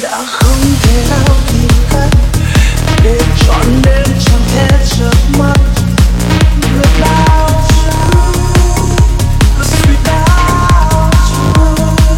的红叶